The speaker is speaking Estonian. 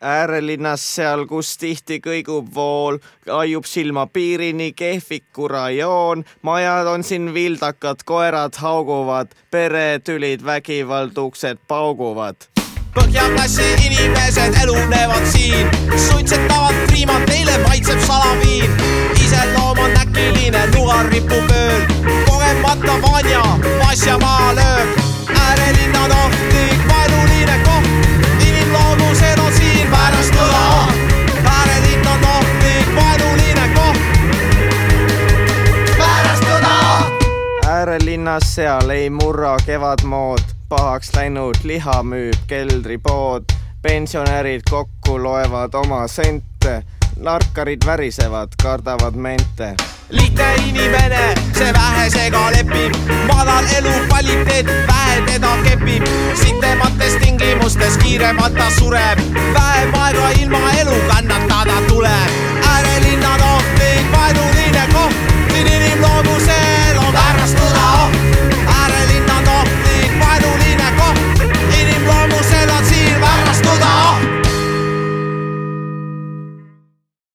äärelinnas seal, kus tihti kõigub vool, aiub silma piirini Kehviku rajoon. majad on siin vildakad, koerad hauguvad, peretülid, vägivald, uksed pauguvad põhjaklassi inimesed elunevad siin, suitsetavad priimat, neile maitseb salaviin. iseloom on äkiline, nugar ripub ööl, kogemata Vanja, Vasja äärelinnas seal ei murra kevadmood, pahaks läinud liha müüb keldripood. pensionärid kokku loevad oma sente, narkarid värisevad, kardavad mente. Lihtne inimene, see vähesega lepib, madal elukvaliteet, vähe teda kepib, sitemates tingimustes kiiremalt ta sureb, vähe